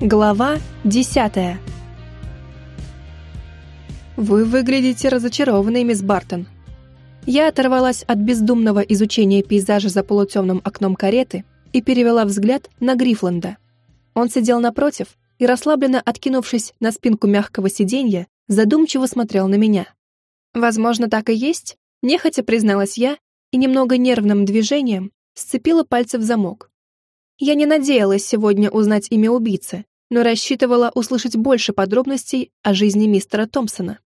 Глава десятая. «Вы выглядите разочарованной, мисс Бартон». Я оторвалась от бездумного изучения пейзажа за полутемным окном кареты и перевела взгляд на Грифланда. Он сидел напротив и, расслабленно откинувшись на спинку мягкого сиденья, задумчиво смотрел на меня. «Возможно, так и есть», — нехотя призналась я и немного нервным движением сцепила пальцы в замок. Я не надеялась сегодня узнать имя убийцы, но рассчитывала услышать больше подробностей о жизни мистера Томпсона.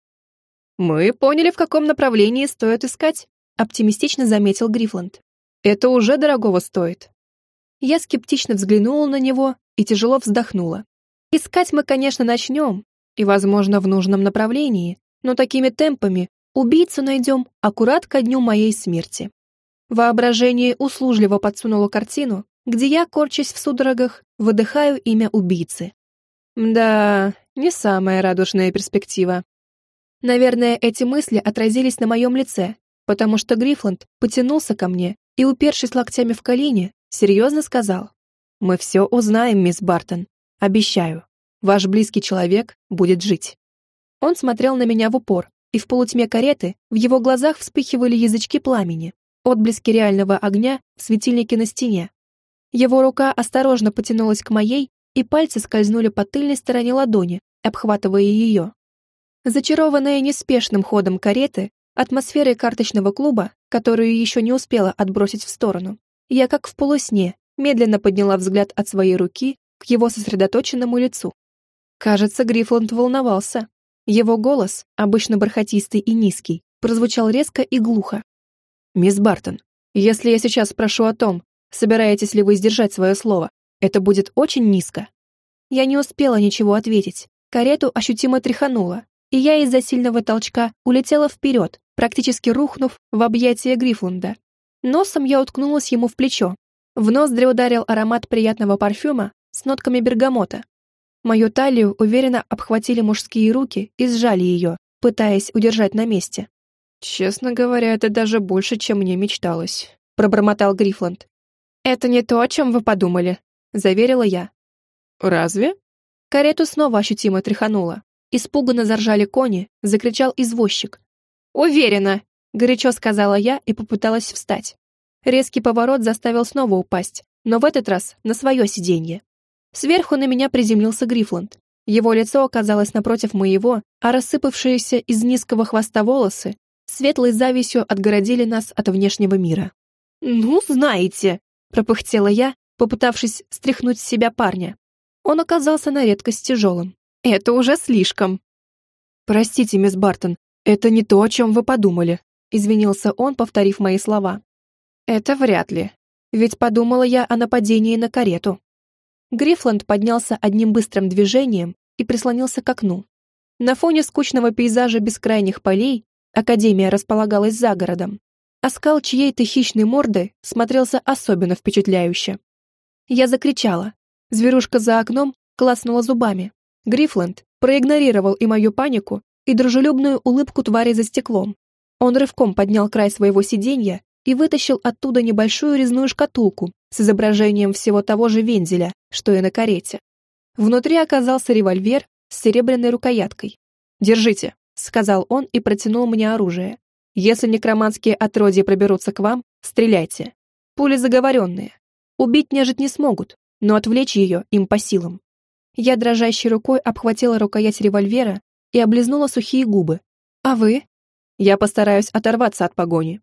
«Мы поняли, в каком направлении стоит искать», оптимистично заметил Грифланд. «Это уже дорогого стоит». Я скептично взглянула на него и тяжело вздохнула. «Искать мы, конечно, начнем, и, возможно, в нужном направлении, но такими темпами убийцу найдем аккурат ко дню моей смерти». Воображение услужливо подсунуло картину, где я, корчась в судорогах, выдыхаю имя убийцы. Да, не самая радужная перспектива. Наверное, эти мысли отразились на моем лице, потому что Грифланд потянулся ко мне и, упершись локтями в колени, серьезно сказал. «Мы все узнаем, мисс Бартон. Обещаю. Ваш близкий человек будет жить». Он смотрел на меня в упор, и в полутьме кареты в его глазах вспыхивали язычки пламени, отблески реального огня в светильнике на стене, его рука осторожно потянулась к моей, и пальцы скользнули по тыльной стороне ладони, обхватывая ее. Зачарованная неспешным ходом кареты, атмосферой карточного клуба, которую еще не успела отбросить в сторону, я как в полусне медленно подняла взгляд от своей руки к его сосредоточенному лицу. Кажется, Грифланд волновался. Его голос, обычно бархатистый и низкий, прозвучал резко и глухо. «Мисс Бартон, если я сейчас спрошу о том, Собираетесь ли вы сдержать свое слово? Это будет очень низко». Я не успела ничего ответить. Карету ощутимо тряхануло, и я из-за сильного толчка улетела вперед, практически рухнув в объятия Грифлунда. Носом я уткнулась ему в плечо. В ноздри ударил аромат приятного парфюма с нотками бергамота. Мою талию уверенно обхватили мужские руки и сжали ее, пытаясь удержать на месте. «Честно говоря, это даже больше, чем мне мечталось», — пробормотал Грифланд. «Это не то, о чем вы подумали», — заверила я. «Разве?» Карету снова ощутимо тряхануло. Испуганно заржали кони, закричал извозчик. «Уверена!» — горячо сказала я и попыталась встать. Резкий поворот заставил снова упасть, но в этот раз на свое сиденье. Сверху на меня приземлился Грифланд. Его лицо оказалось напротив моего, а рассыпавшиеся из низкого хвоста волосы светлой завистью отгородили нас от внешнего мира. «Ну, знаете!» Пропыхтела я, попытавшись стряхнуть с себя парня. Он оказался на редкость тяжелым. Это уже слишком. Простите, мисс Бартон, это не то, о чем вы подумали, извинился он, повторив мои слова. Это вряд ли. Ведь подумала я о нападении на карету. Грифланд поднялся одним быстрым движением и прислонился к окну. На фоне скучного пейзажа бескрайних полей Академия располагалась за городом, Оскал чьей-то хищной морды смотрелся особенно впечатляюще. Я закричала. Зверушка за окном класнула зубами. Грифленд проигнорировал и мою панику, и дружелюбную улыбку твари за стеклом. Он рывком поднял край своего сиденья и вытащил оттуда небольшую резную шкатулку с изображением всего того же вензеля, что и на карете. Внутри оказался револьвер с серебряной рукояткой. «Держите», — сказал он и протянул мне оружие. Если некроманские отродья проберутся к вам, стреляйте. Пули заговоренные. Убить нежить не смогут, но отвлечь ее им по силам. Я дрожащей рукой обхватила рукоять револьвера и облизнула сухие губы. «А вы?» «Я постараюсь оторваться от погони».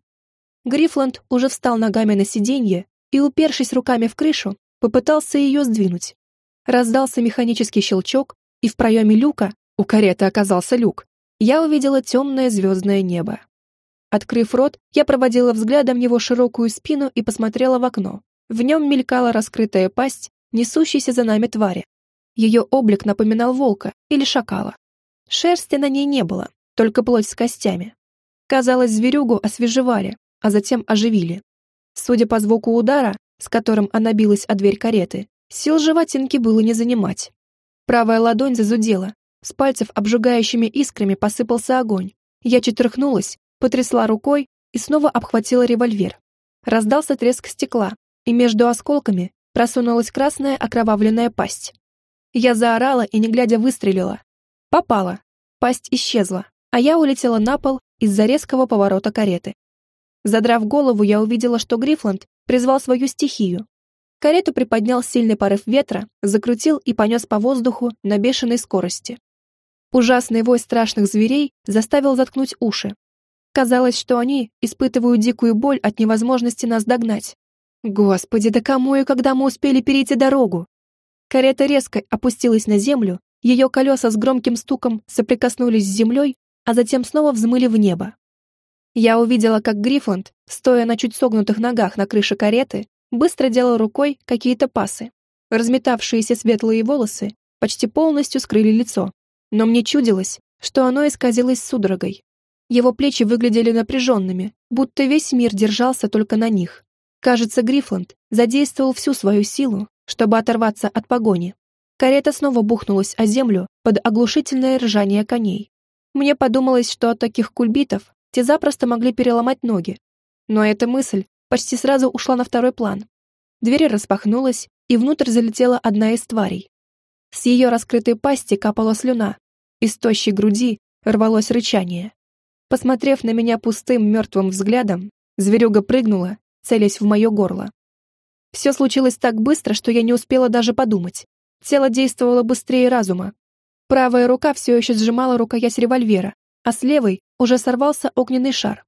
Грифланд уже встал ногами на сиденье и, упершись руками в крышу, попытался ее сдвинуть. Раздался механический щелчок, и в проеме люка, у кареты оказался люк, я увидела темное звездное небо. Открыв рот, я проводила взглядом его широкую спину и посмотрела в окно. В нем мелькала раскрытая пасть, несущаяся за нами твари. Ее облик напоминал волка или шакала. Шерсти на ней не было, только плоть с костями. Казалось, зверюгу освежевали, а затем оживили. Судя по звуку удара, с которым она билась о дверь кареты, сил животинки было не занимать. Правая ладонь зазудела, с пальцев обжигающими искрами посыпался огонь. Я четырхнулась потрясла рукой и снова обхватила револьвер. Раздался треск стекла, и между осколками просунулась красная окровавленная пасть. Я заорала и, не глядя, выстрелила. Попала. Пасть исчезла, а я улетела на пол из-за резкого поворота кареты. Задрав голову, я увидела, что Грифланд призвал свою стихию. Карету приподнял сильный порыв ветра, закрутил и понес по воздуху на бешеной скорости. Ужасный вой страшных зверей заставил заткнуть уши. Казалось, что они испытывают дикую боль от невозможности нас догнать. Господи, да кому и когда мы успели перейти дорогу? Карета резко опустилась на землю, ее колеса с громким стуком соприкоснулись с землей, а затем снова взмыли в небо. Я увидела, как Грифланд, стоя на чуть согнутых ногах на крыше кареты, быстро делал рукой какие-то пасы. Разметавшиеся светлые волосы почти полностью скрыли лицо, но мне чудилось, что оно исказилось судорогой. Его плечи выглядели напряженными, будто весь мир держался только на них. Кажется, Грифланд задействовал всю свою силу, чтобы оторваться от погони. Карета снова бухнулась о землю под оглушительное ржание коней. Мне подумалось, что от таких кульбитов те запросто могли переломать ноги. Но эта мысль почти сразу ушла на второй план. Дверь распахнулась, и внутрь залетела одна из тварей. С ее раскрытой пасти капала слюна, из тощей груди рвалось рычание. Посмотрев на меня пустым мертвым взглядом, зверюга прыгнула, целясь в мое горло. Все случилось так быстро, что я не успела даже подумать. Тело действовало быстрее разума. Правая рука все еще сжимала рукоять револьвера, а с левой уже сорвался огненный шар.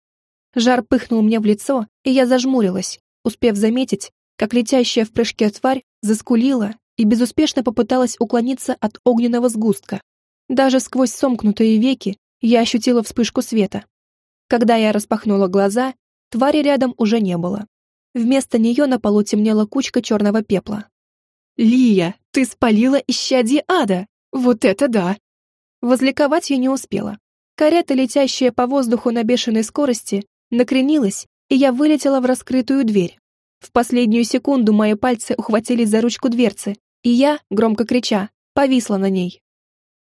Жар пыхнул мне в лицо, и я зажмурилась, успев заметить, как летящая в прыжке тварь заскулила и безуспешно попыталась уклониться от огненного сгустка. Даже сквозь сомкнутые веки я ощутила вспышку света. Когда я распахнула глаза, твари рядом уже не было. Вместо нее на полу темнела кучка черного пепла. «Лия, ты спалила исчадье ада! Вот это да!» Возликовать я не успела. Карета, летящая по воздуху на бешеной скорости, накренилась, и я вылетела в раскрытую дверь. В последнюю секунду мои пальцы ухватились за ручку дверцы, и я, громко крича, повисла на ней.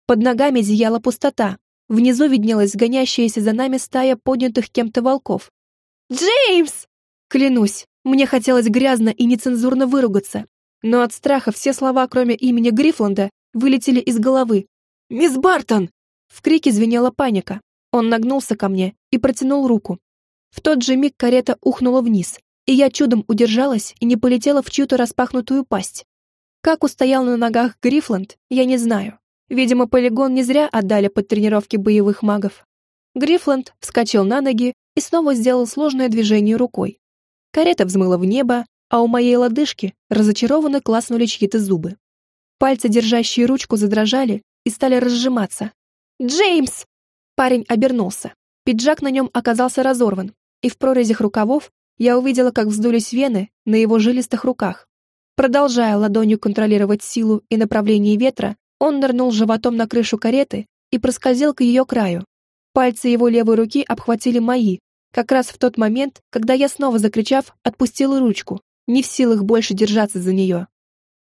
Под ногами зияла пустота, внизу виднелась гонящаяся за нами стая поднятых кем-то волков. «Джеймс!» Клянусь, мне хотелось грязно и нецензурно выругаться, но от страха все слова, кроме имени Грифланда, вылетели из головы. «Мисс Бартон!» В крике звенела паника. Он нагнулся ко мне и протянул руку. В тот же миг карета ухнула вниз, и я чудом удержалась и не полетела в чью-то распахнутую пасть. Как устоял на ногах Грифланд, я не знаю. Видимо, полигон не зря отдали под тренировки боевых магов. Грифланд вскочил на ноги и снова сделал сложное движение рукой. Карета взмыла в небо, а у моей лодыжки разочарованно класнули чьи-то зубы. Пальцы, держащие ручку, задрожали и стали разжиматься, «Джеймс!» Парень обернулся. Пиджак на нем оказался разорван, и в прорезях рукавов я увидела, как вздулись вены на его жилистых руках. Продолжая ладонью контролировать силу и направление ветра, он нырнул животом на крышу кареты и проскользил к ее краю. Пальцы его левой руки обхватили мои, как раз в тот момент, когда я снова закричав, отпустила ручку, не в силах больше держаться за нее.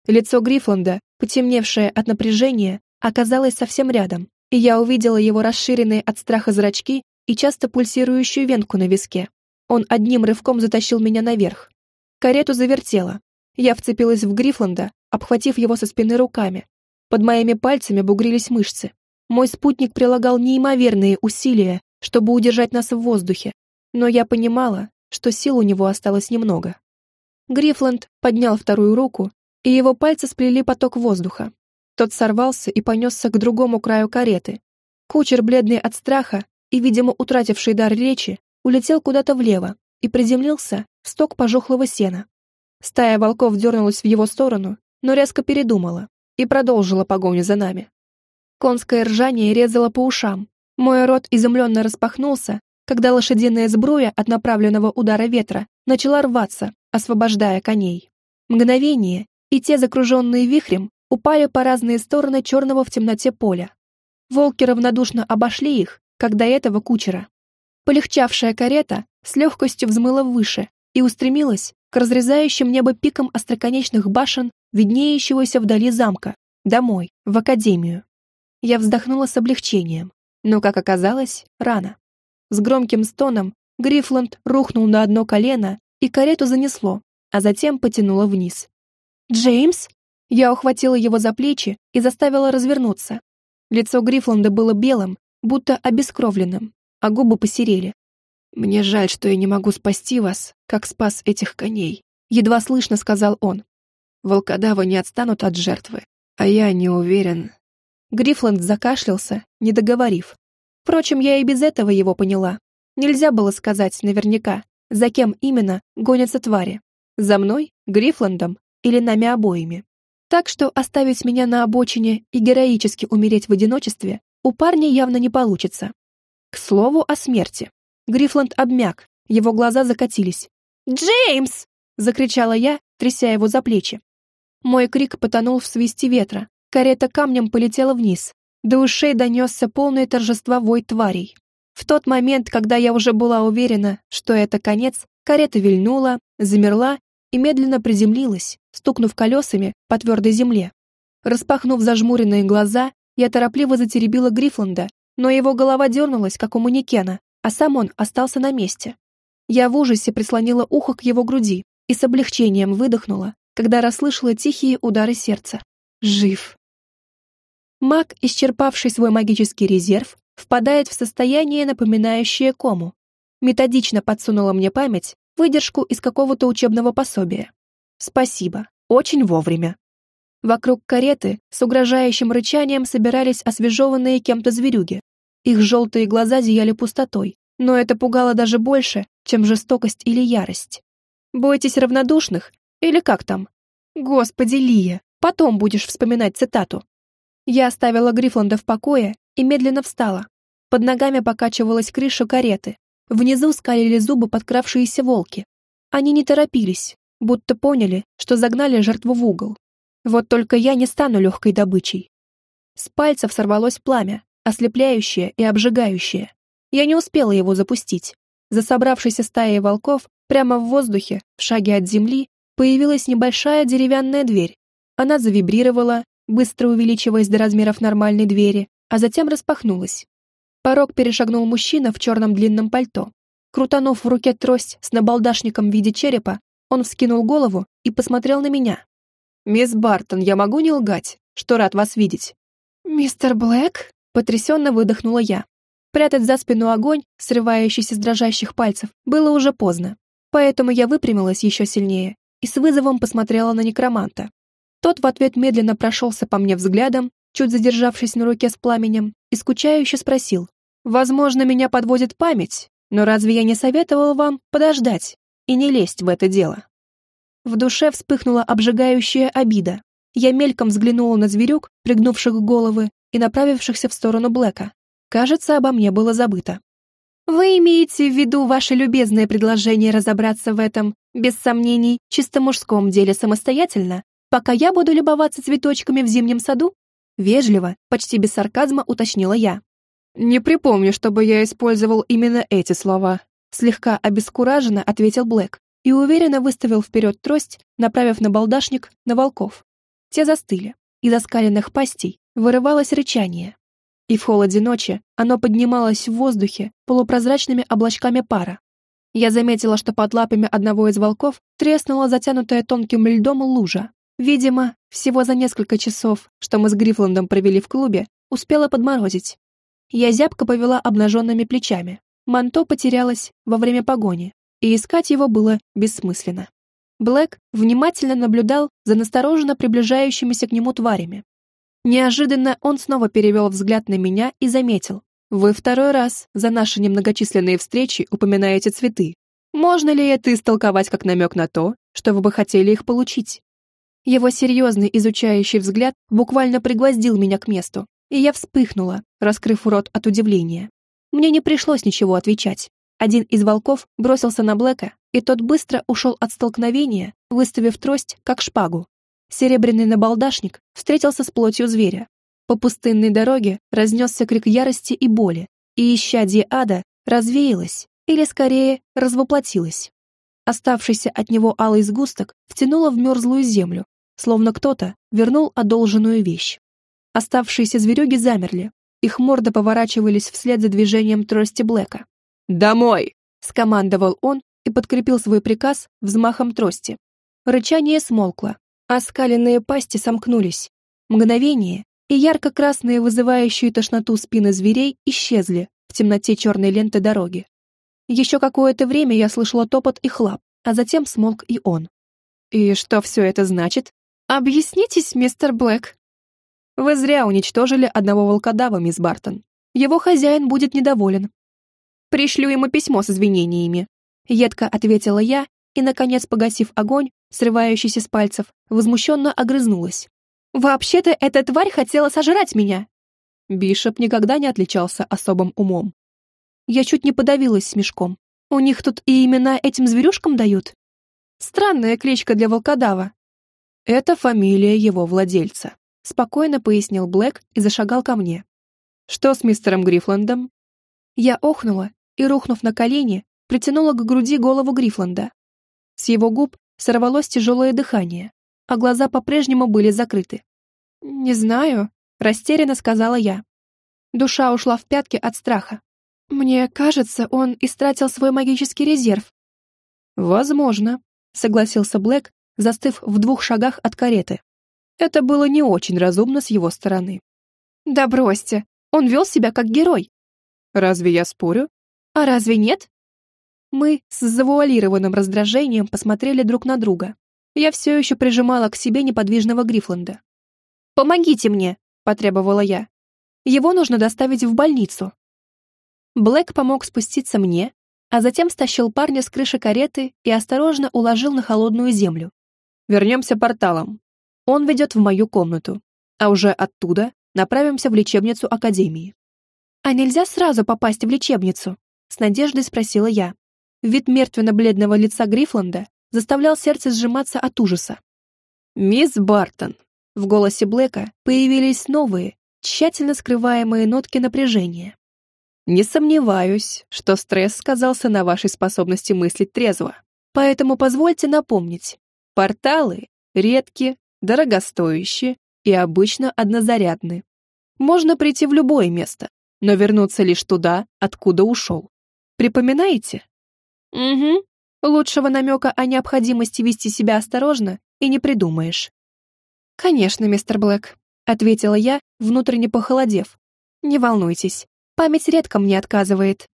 Лицо Грифланда, потемневшее от напряжения, оказалось совсем рядом и я увидела его расширенные от страха зрачки и часто пульсирующую венку на виске. Он одним рывком затащил меня наверх. Карету завертела. Я вцепилась в Грифланда, обхватив его со спины руками. Под моими пальцами бугрились мышцы. Мой спутник прилагал неимоверные усилия, чтобы удержать нас в воздухе, но я понимала, что сил у него осталось немного. Грифланд поднял вторую руку, и его пальцы сплели поток воздуха. Тот сорвался и понесся к другому краю кареты. Кучер, бледный от страха и, видимо, утративший дар речи, улетел куда-то влево и приземлился в сток пожухлого сена. Стая волков дернулась в его сторону, но резко передумала и продолжила погоню за нами. Конское ржание резало по ушам. Мой рот изумленно распахнулся, когда лошадиная сбруя от направленного удара ветра начала рваться, освобождая коней. Мгновение, и те, закруженные вихрем, упали по разные стороны черного в темноте поля. Волки равнодушно обошли их, как до этого кучера. Полегчавшая карета с легкостью взмыла выше и устремилась к разрезающим небо пикам остроконечных башен, виднеющегося вдали замка, домой, в академию. Я вздохнула с облегчением, но, как оказалось, рано. С громким стоном Грифланд рухнул на одно колено, и карету занесло, а затем потянуло вниз. «Джеймс?» Я ухватила его за плечи и заставила развернуться. Лицо Грифланда было белым, будто обескровленным, а губы посерели. «Мне жаль, что я не могу спасти вас, как спас этих коней», — едва слышно сказал он. «Волкодавы не отстанут от жертвы, а я не уверен». Грифланд закашлялся, не договорив. Впрочем, я и без этого его поняла. Нельзя было сказать наверняка, за кем именно гонятся твари. За мной, Грифландом или нами обоими. Так что оставить меня на обочине и героически умереть в одиночестве у парня явно не получится. К слову о смерти. Грифланд обмяк, его глаза закатились. «Джеймс!» — закричала я, тряся его за плечи. Мой крик потонул в свисте ветра, карета камнем полетела вниз, до ушей донесся полное торжества вой тварей. В тот момент, когда я уже была уверена, что это конец, карета вильнула, замерла и медленно приземлилась, стукнув колесами по твердой земле. Распахнув зажмуренные глаза, я торопливо затеребила Грифланда, но его голова дернулась, как у манекена, а сам он остался на месте. Я в ужасе прислонила ухо к его груди и с облегчением выдохнула, когда расслышала тихие удары сердца. Жив. Маг, исчерпавший свой магический резерв, впадает в состояние, напоминающее кому. Методично подсунула мне память выдержку из какого-то учебного пособия. Спасибо, очень вовремя. Вокруг кареты с угрожающим рычанием собирались освежеванные кем-то зверюги, их желтые глаза зияли пустотой, но это пугало даже больше, чем жестокость или ярость. «Бойтесь равнодушных? Или как там?» «Господи, Лия, потом будешь вспоминать цитату». Я оставила Грифланда в покое и медленно встала. Под ногами покачивалась крыша кареты. Внизу скалили зубы подкравшиеся волки. Они не торопились, будто поняли, что загнали жертву в угол. Вот только я не стану легкой добычей. С пальцев сорвалось пламя, ослепляющее и обжигающее. Я не успела его запустить. За собравшейся стаей волков, прямо в воздухе, в шаге от земли, появилась небольшая деревянная дверь. Она завибрировала, быстро увеличиваясь до размеров нормальной двери, а затем распахнулась. Порог перешагнул мужчина в черном длинном пальто. Крутанув в руке трость с набалдашником в виде черепа, он вскинул голову и посмотрел на меня. «Мисс Бартон, я могу не лгать, что рад вас видеть?» «Мистер Блэк?» Потрясенно выдохнула я. Прятать за спину огонь, срывающийся с дрожащих пальцев, было уже поздно. Поэтому я выпрямилась еще сильнее и с вызовом посмотрела на некроманта. Тот в ответ медленно прошелся по мне взглядом, чуть задержавшись на руке с пламенем, и скучающе спросил. «Возможно, меня подводит память, но разве я не советовал вам подождать и не лезть в это дело?» В душе вспыхнула обжигающая обида. Я мельком взглянула на зверюк, пригнувших головы, и направившихся в сторону Блэка. Кажется, обо мне было забыто. «Вы имеете в виду ваше любезное предложение разобраться в этом, без сомнений, чисто мужском деле самостоятельно, пока я буду любоваться цветочками в зимнем саду?» Вежливо, почти без сарказма уточнила я. «Не припомню, чтобы я использовал именно эти слова», слегка обескураженно ответил Блэк и уверенно выставил вперед трость, направив на балдашник на волков. Те застыли. Из оскаленных пастей вырывалось рычание. И в холоде ночи оно поднималось в воздухе полупрозрачными облачками пара. Я заметила, что под лапами одного из волков треснула затянутая тонким льдом лужа. Видимо, всего за несколько часов, что мы с Грифландом провели в клубе, успела подморозить. Я зябко повела обнаженными плечами. Манто потерялось во время погони, и искать его было бессмысленно. Блэк внимательно наблюдал за настороженно приближающимися к нему тварями, Неожиданно он снова перевел взгляд на меня и заметил. «Вы второй раз за наши немногочисленные встречи упоминаете цветы. Можно ли это истолковать как намек на то, что вы бы хотели их получить?» Его серьезный изучающий взгляд буквально пригвоздил меня к месту, и я вспыхнула, раскрыв рот от удивления. Мне не пришлось ничего отвечать. Один из волков бросился на Блэка, и тот быстро ушел от столкновения, выставив трость, как шпагу. Серебряный набалдашник встретился с плотью зверя. По пустынной дороге разнесся крик ярости и боли, и исчадие ада развеялось, или скорее развоплотилось. Оставшийся от него алый сгусток втянуло в мерзлую землю, словно кто-то вернул одолженную вещь. Оставшиеся зверюги замерли, их морды поворачивались вслед за движением трости Блэка. «Домой!» — скомандовал он и подкрепил свой приказ взмахом трости. Рычание смолкло, Оскаленные пасти сомкнулись. Мгновение, и ярко-красные, вызывающие тошноту спины зверей, исчезли в темноте черной ленты дороги. Еще какое-то время я слышала топот и хлап, а затем смолк и он. «И что все это значит?» «Объяснитесь, мистер Блэк». «Вы зря уничтожили одного волкодава, мисс Бартон. Его хозяин будет недоволен». «Пришлю ему письмо с извинениями», — едко ответила я и, наконец, погасив огонь, срывающийся с пальцев, возмущенно огрызнулась. «Вообще-то эта тварь хотела сожрать меня!» Бишоп никогда не отличался особым умом. Я чуть не подавилась смешком. У них тут и имена этим зверюшкам дают? Странная кличка для волкодава. Это фамилия его владельца, спокойно пояснил Блэк и зашагал ко мне. Что с мистером Грифландом? Я охнула и, рухнув на колени, притянула к груди голову Грифланда. С его губ сорвалось тяжелое дыхание, а глаза по-прежнему были закрыты. «Не знаю», — растерянно сказала я. Душа ушла в пятки от страха. Мне кажется, он истратил свой магический резерв. Возможно, согласился Блэк, застыв в двух шагах от кареты. Это было не очень разумно с его стороны. Да бросьте, он вел себя как герой. Разве я спорю? А разве нет? Мы с завуалированным раздражением посмотрели друг на друга. Я все еще прижимала к себе неподвижного Грифланда. «Помогите мне!» — потребовала я. «Его нужно доставить в больницу». Блэк помог спуститься мне, а затем стащил парня с крыши кареты и осторожно уложил на холодную землю. «Вернемся порталом. Он ведет в мою комнату, а уже оттуда направимся в лечебницу Академии». «А нельзя сразу попасть в лечебницу?» — с надеждой спросила я. Вид мертвенно-бледного лица Грифланда заставлял сердце сжиматься от ужаса. «Мисс Бартон!» В голосе Блэка появились новые, тщательно скрываемые нотки напряжения. Не сомневаюсь, что стресс сказался на вашей способности мыслить трезво. Поэтому позвольте напомнить. Порталы редкие, дорогостоящие и обычно однозарядны. Можно прийти в любое место, но вернуться лишь туда, откуда ушел. Припоминаете? Угу. Лучшего намека о необходимости вести себя осторожно и не придумаешь. Конечно, мистер Блэк, ответила я, внутренне похолодев. Не волнуйтесь, Память редко мне отказывает».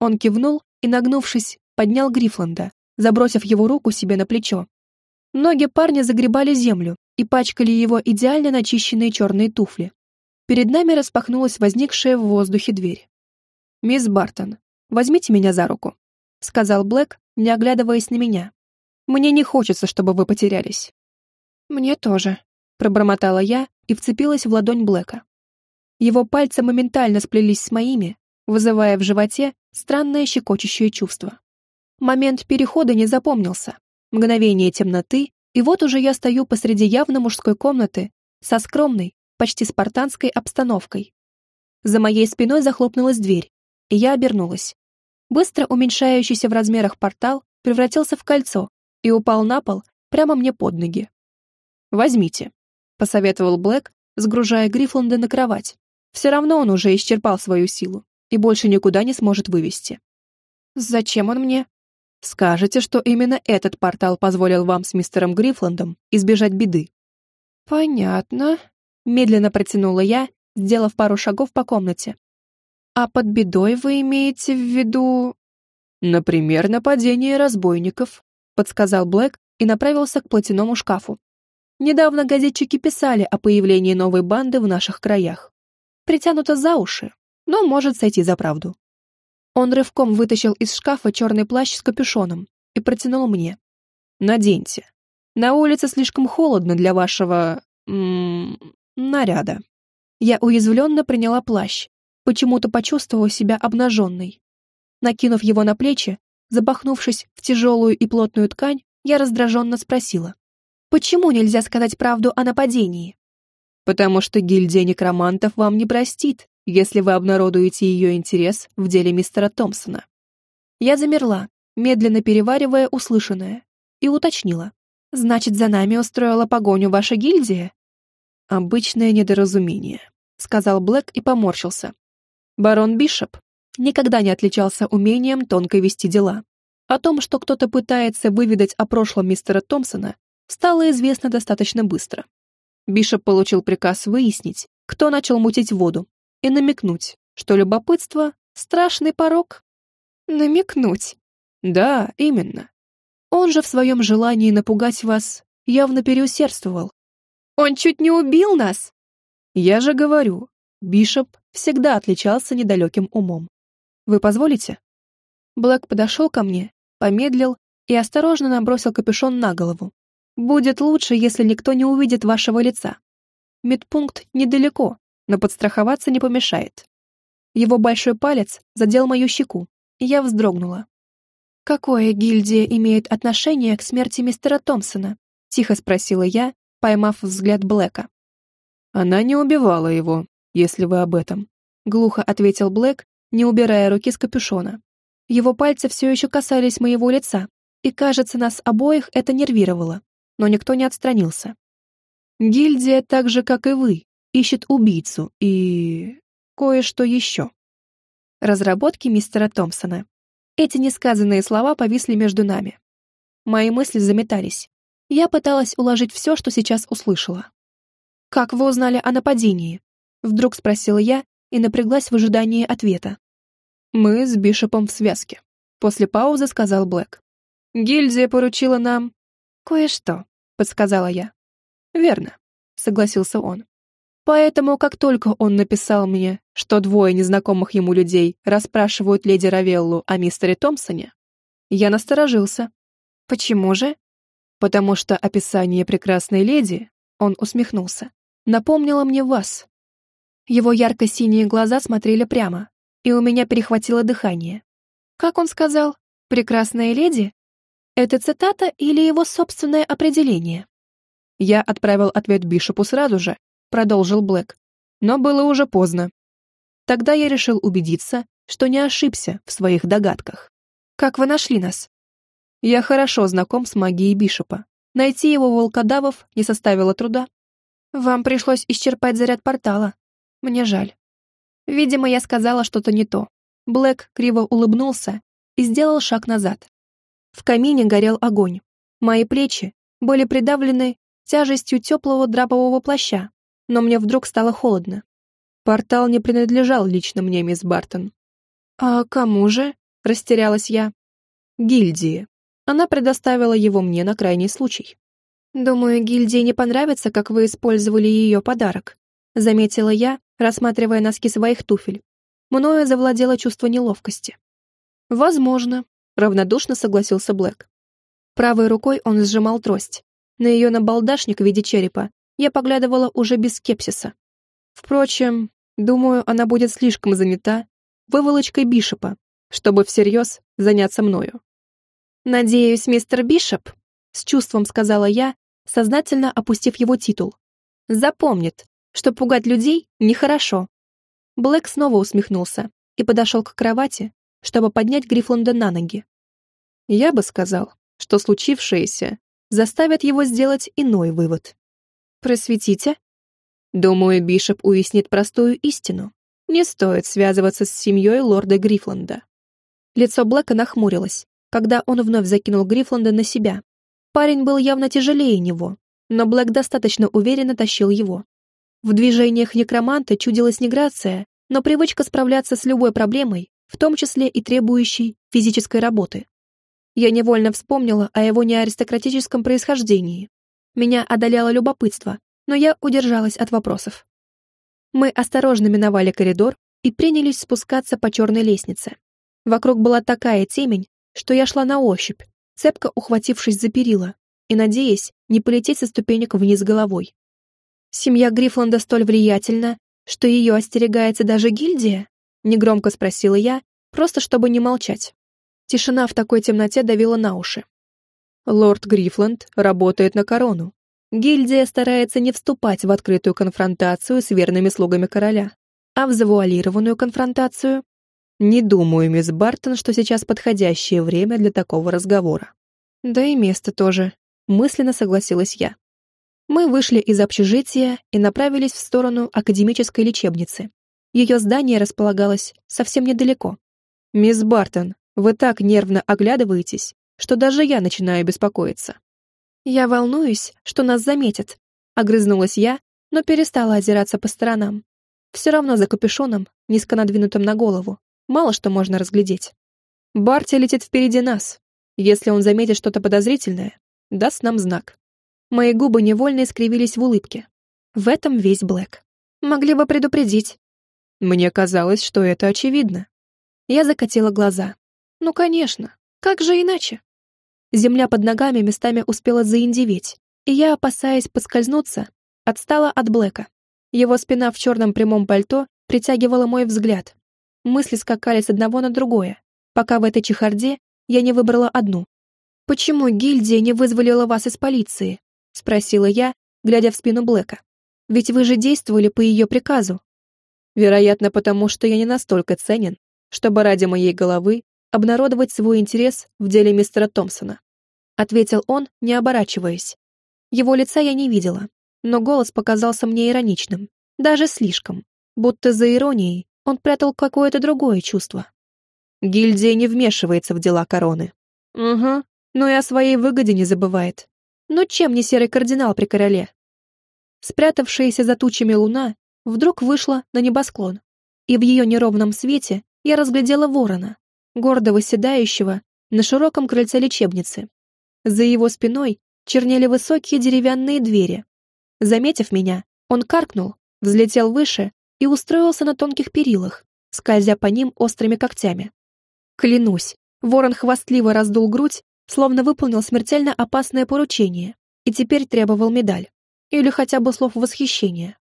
Он кивнул и, нагнувшись, поднял Грифланда, забросив его руку себе на плечо. Ноги парня загребали землю и пачкали его идеально начищенные черные туфли. Перед нами распахнулась возникшая в воздухе дверь. «Мисс Бартон, возьмите меня за руку», — сказал Блэк, не оглядываясь на меня. «Мне не хочется, чтобы вы потерялись». «Мне тоже», — пробормотала я и вцепилась в ладонь Блэка. Его пальцы моментально сплелись с моими, вызывая в животе странное щекочущее чувство. Момент перехода не запомнился. Мгновение темноты, и вот уже я стою посреди явно мужской комнаты со скромной, почти спартанской обстановкой. За моей спиной захлопнулась дверь, и я обернулась. Быстро уменьшающийся в размерах портал превратился в кольцо и упал на пол прямо мне под ноги. «Возьмите», — посоветовал Блэк, сгружая Грифланда на кровать. Все равно он уже исчерпал свою силу и больше никуда не сможет вывести. Зачем он мне? Скажете, что именно этот портал позволил вам с мистером Грифландом избежать беды. Понятно, медленно протянула я, сделав пару шагов по комнате. А под бедой вы имеете в виду... Например, нападение разбойников, подсказал Блэк и направился к платяному шкафу. Недавно газетчики писали о появлении новой банды в наших краях притянуто за уши, но может сойти за правду. Он рывком вытащил из шкафа черный плащ с капюшоном и протянул мне. «Наденьте. На улице слишком холодно для вашего... М -м, наряда». Я уязвленно приняла плащ, почему-то почувствовала себя обнаженной. Накинув его на плечи, запахнувшись в тяжелую и плотную ткань, я раздраженно спросила. «Почему нельзя сказать правду о нападении?» потому что гильдия некромантов вам не простит, если вы обнародуете ее интерес в деле мистера Томпсона. Я замерла, медленно переваривая услышанное, и уточнила. «Значит, за нами устроила погоню ваша гильдия?» «Обычное недоразумение», — сказал Блэк и поморщился. «Барон Бишоп никогда не отличался умением тонко вести дела. О том, что кто-то пытается выведать о прошлом мистера Томпсона, стало известно достаточно быстро. Бишоп получил приказ выяснить, кто начал мутить воду, и намекнуть, что любопытство — страшный порог. Намекнуть. Да, именно. Он же в своем желании напугать вас явно переусердствовал. Он чуть не убил нас. Я же говорю, Бишоп всегда отличался недалеким умом. Вы позволите? Блэк подошел ко мне, помедлил и осторожно набросил капюшон на голову. Будет лучше, если никто не увидит вашего лица. Медпункт недалеко, но подстраховаться не помешает. Его большой палец задел мою щеку, и я вздрогнула. «Какое гильдия имеет отношение к смерти мистера Томпсона?» — тихо спросила я, поймав взгляд Блэка. «Она не убивала его, если вы об этом», — глухо ответил Блэк, не убирая руки с капюшона. Его пальцы все еще касались моего лица, и, кажется, нас обоих это нервировало, но никто не отстранился. «Гильдия, так же, как и вы, ищет убийцу и... кое-что еще». Разработки мистера Томпсона. Эти несказанные слова повисли между нами. Мои мысли заметались. Я пыталась уложить все, что сейчас услышала. «Как вы узнали о нападении?» Вдруг спросила я и напряглась в ожидании ответа. «Мы с Бишопом в связке», — после паузы сказал Блэк. «Гильдия поручила нам...» «Кое-что», — подсказала я. «Верно», — согласился он. Поэтому, как только он написал мне, что двое незнакомых ему людей расспрашивают леди Равеллу о мистере Томпсоне, я насторожился. Почему же? Потому что описание прекрасной леди, он усмехнулся, напомнило мне вас. Его ярко-синие глаза смотрели прямо, и у меня перехватило дыхание. Как он сказал? «Прекрасная леди»? Это цитата или его собственное определение? Я отправил ответ Бишопу сразу же, продолжил Блэк. Но было уже поздно. Тогда я решил убедиться, что не ошибся в своих догадках. «Как вы нашли нас?» Я хорошо знаком с магией Бишопа. Найти его волкодавов не составило труда. Вам пришлось исчерпать заряд портала. Мне жаль. Видимо, я сказала что-то не то. Блэк криво улыбнулся и сделал шаг назад. В камине горел огонь. Мои плечи были придавлены тяжестью теплого драпового плаща, но мне вдруг стало холодно. Портал не принадлежал лично мне, мисс Бартон. «А кому же?» — растерялась я. «Гильдии. Она предоставила его мне на крайний случай». «Думаю, гильдии не понравится, как вы использовали ее подарок», — заметила я, рассматривая носки своих туфель. Мною завладело чувство неловкости. «Возможно», — равнодушно согласился Блэк. Правой рукой он сжимал трость. На ее набалдашник в виде черепа я поглядывала уже без скепсиса. Впрочем, думаю, она будет слишком занята выволочкой Бишопа, чтобы всерьез заняться мною. «Надеюсь, мистер Бишоп», — с чувством сказала я, сознательно опустив его титул, «запомнит, что пугать людей нехорошо». Блэк снова усмехнулся и подошел к кровати, чтобы поднять Грифланда на ноги. Я бы сказал, что случившееся заставит его сделать иной вывод. Просветите. Думаю, Бишоп уяснит простую истину. Не стоит связываться с семьей лорда Грифланда. Лицо Блэка нахмурилось, когда он вновь закинул Грифланда на себя. Парень был явно тяжелее него, но Блэк достаточно уверенно тащил его. В движениях некроманта чудилась не грация, но привычка справляться с любой проблемой, в том числе и требующей физической работы. Я невольно вспомнила о его неаристократическом происхождении, меня одолело любопытство, но я удержалась от вопросов. Мы осторожно миновали коридор и принялись спускаться по черной лестнице. Вокруг была такая темень, что я шла на ощупь, цепко ухватившись за перила и надеясь не полететь со ступенек вниз головой. «Семья Грифланда столь влиятельна, что ее остерегается даже гильдия?» — негромко спросила я, просто чтобы не молчать. Тишина в такой темноте давила на уши. Лорд Грифланд работает на корону. Гильдия старается не вступать в открытую конфронтацию с верными слугами короля, а в завуалированную конфронтацию. Не думаю, мисс Бартон, что сейчас подходящее время для такого разговора. Да и место тоже, мысленно согласилась я. Мы вышли из общежития и направились в сторону академической лечебницы. Ее здание располагалось совсем недалеко. «Мисс Бартон, вы так нервно оглядываетесь, что даже я начинаю беспокоиться. «Я волнуюсь, что нас заметят», — огрызнулась я, но перестала озираться по сторонам. Все равно за капюшоном, низко надвинутым на голову, мало что можно разглядеть. Барти летит впереди нас. Если он заметит что-то подозрительное, даст нам знак. Мои губы невольно искривились в улыбке. В этом весь Блэк. Могли бы предупредить. Мне казалось, что это очевидно. Я закатила глаза. Ну, конечно. Как же иначе? Земля под ногами местами успела заиндеветь, и я, опасаясь подскользнуться, отстала от Блэка. Его спина в черном прямом пальто притягивала мой взгляд. Мысли скакали с одного на другое, пока в этой чехарде я не выбрала одну. «Почему гильдия не вызволила вас из полиции?» — спросила я, глядя в спину Блэка. «Ведь вы же действовали по ее приказу». «Вероятно, потому что я не настолько ценен, чтобы ради моей головы обнародовать свой интерес в деле мистера Томпсона», — ответил он, не оборачиваясь. Его лица я не видела, но голос показался мне ироничным, даже слишком, будто за иронией он прятал какое-то другое чувство. Гильдия не вмешивается в дела короны. Угу, но и о своей выгоде не забывает. Но чем не серый кардинал при короле? Спрятавшаяся за тучами луна вдруг вышла на небосклон, и в ее неровном свете я разглядела ворона, гордо восседающего на широком крыльце лечебницы. За его спиной чернели высокие деревянные двери, Заметив меня, он каркнул, взлетел выше и устроился на тонких перилах, скользя по ним острыми когтями. Клянусь, ворон хвастливо раздул грудь, словно выполнил смертельно опасное поручение и теперь требовал медаль. Или хотя бы слов восхищения.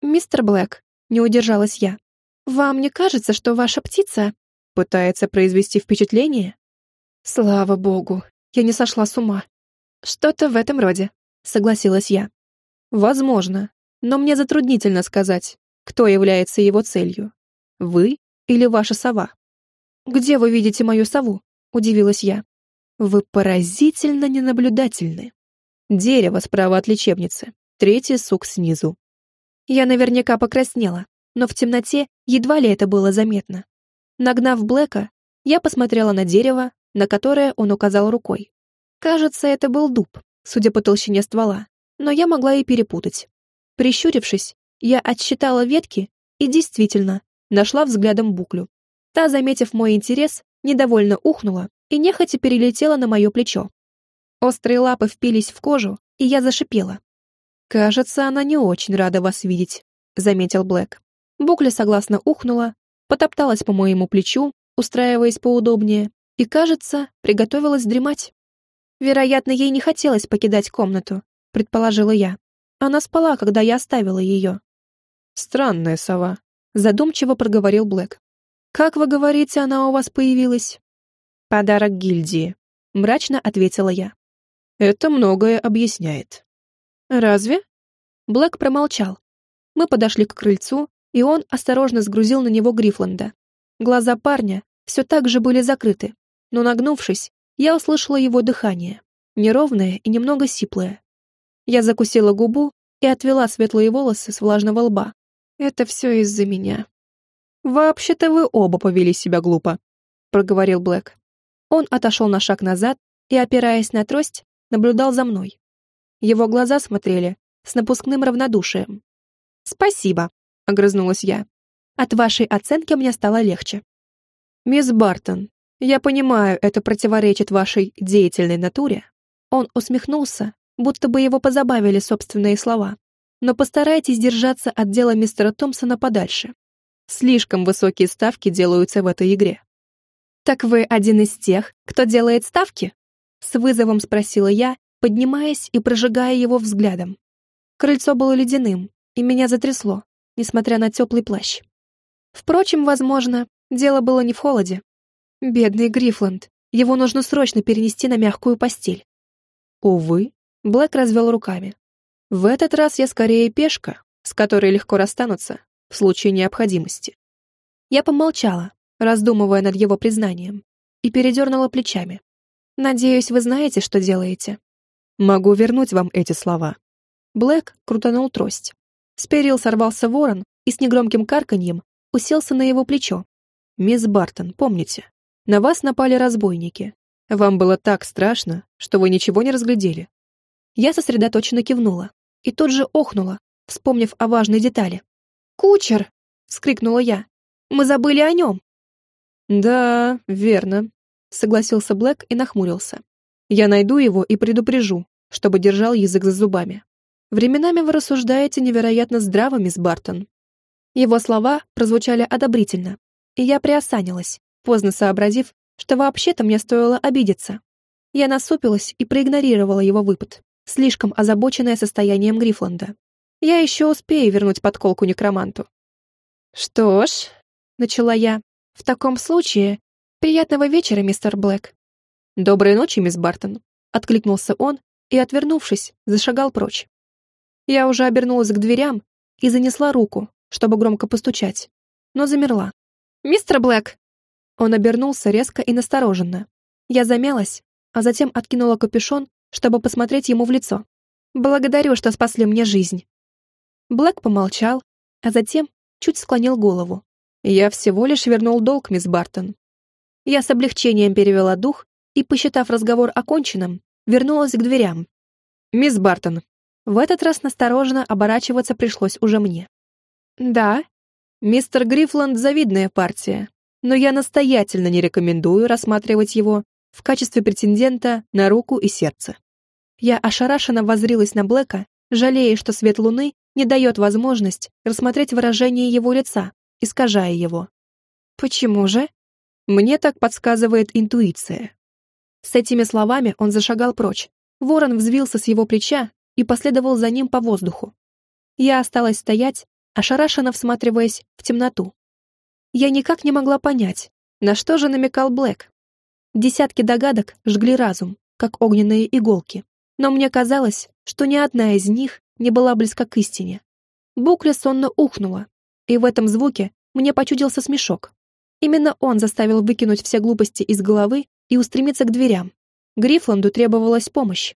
«Мистер Блэк», — не удержалась я, — «вам не кажется, что ваша птица пытается произвести впечатление?» «Слава богу, я не сошла с ума». «Что-то в этом роде», — согласилась я. Возможно, но мне затруднительно сказать, кто является его целью. Вы или ваша сова? Где вы видите мою сову? Удивилась я. Вы поразительно ненаблюдательны. Дерево справа от лечебницы, третий сук снизу. Я наверняка покраснела, но в темноте едва ли это было заметно. Нагнав Блэка, я посмотрела на дерево, на которое он указал рукой. Кажется, это был дуб, судя по толщине ствола но я могла и перепутать. Прищурившись, я отсчитала ветки и действительно нашла взглядом буклю. Та, заметив мой интерес, недовольно ухнула и нехотя перелетела на мое плечо. Острые лапы впились в кожу, и я зашипела. «Кажется, она не очень рада вас видеть», — заметил Блэк. Букля согласно ухнула, потопталась по моему плечу, устраиваясь поудобнее, и, кажется, приготовилась дремать. Вероятно, ей не хотелось покидать комнату, предположила я. Она спала, когда я оставила ее. Странная сова, задумчиво проговорил Блэк. Как вы говорите, она у вас появилась? Подарок гильдии, мрачно ответила я. Это многое объясняет. Разве? Блэк промолчал. Мы подошли к крыльцу, и он осторожно сгрузил на него Грифланда. Глаза парня все так же были закрыты, но нагнувшись, я услышала его дыхание, неровное и немного сиплое. Я закусила губу и отвела светлые волосы с влажного лба. Это все из-за меня. «Вообще-то вы оба повели себя глупо», — проговорил Блэк. Он отошел на шаг назад и, опираясь на трость, наблюдал за мной. Его глаза смотрели с напускным равнодушием. «Спасибо», — огрызнулась я. «От вашей оценки мне стало легче». «Мисс Бартон, я понимаю, это противоречит вашей деятельной натуре». Он усмехнулся будто бы его позабавили собственные слова. Но постарайтесь держаться от дела мистера Томпсона подальше. Слишком высокие ставки делаются в этой игре. «Так вы один из тех, кто делает ставки?» С вызовом спросила я, поднимаясь и прожигая его взглядом. Крыльцо было ледяным, и меня затрясло, несмотря на теплый плащ. Впрочем, возможно, дело было не в холоде. Бедный Грифланд, его нужно срочно перенести на мягкую постель. Увы, Блэк развел руками. «В этот раз я скорее пешка, с которой легко расстанутся в случае необходимости». Я помолчала, раздумывая над его признанием, и передернула плечами. «Надеюсь, вы знаете, что делаете?» «Могу вернуть вам эти слова». Блэк крутанул трость. С перил сорвался ворон и с негромким карканьем уселся на его плечо. «Мисс Бартон, помните, на вас напали разбойники. Вам было так страшно, что вы ничего не разглядели. Я сосредоточенно кивнула и тут же охнула, вспомнив о важной детали. «Кучер!» — вскрикнула я. «Мы забыли о нем!» «Да, верно», — согласился Блэк и нахмурился. «Я найду его и предупрежу, чтобы держал язык за зубами. Временами вы рассуждаете невероятно здраво, мисс Бартон». Его слова прозвучали одобрительно, и я приосанилась, поздно сообразив, что вообще-то мне стоило обидеться. Я насупилась и проигнорировала его выпад, слишком озабоченная состоянием Грифланда. Я еще успею вернуть подколку некроманту. «Что ж», — начала я, — «в таком случае приятного вечера, мистер Блэк». «Доброй ночи, мисс Бартон», — откликнулся он и, отвернувшись, зашагал прочь. Я уже обернулась к дверям и занесла руку, чтобы громко постучать, но замерла. «Мистер Блэк!» Он обернулся резко и настороженно. Я замялась, а затем откинула капюшон, чтобы посмотреть ему в лицо. «Благодарю, что спасли мне жизнь». Блэк помолчал, а затем чуть склонил голову. «Я всего лишь вернул долг, мисс Бартон». Я с облегчением перевела дух и, посчитав разговор оконченным, вернулась к дверям. «Мисс Бартон». В этот раз настороженно оборачиваться пришлось уже мне. «Да?» «Мистер Грифланд — завидная партия, но я настоятельно не рекомендую рассматривать его в качестве претендента на руку и сердце». Я ошарашенно воззрилась на Блэка, жалея, что свет луны не дает возможность рассмотреть выражение его лица, искажая его. «Почему же?» «Мне так подсказывает интуиция». С этими словами он зашагал прочь. Ворон взвился с его плеча и последовал за ним по воздуху. Я осталась стоять, ошарашенно всматриваясь в темноту. Я никак не могла понять, на что же намекал Блэк. Десятки догадок жгли разум, как огненные иголки, но мне казалось, что ни одна из них не была близка к истине. Букля сонно ухнула, и в этом звуке мне почудился смешок. Именно он заставил выкинуть все глупости из головы и устремиться к дверям. Грифланду требовалась помощь,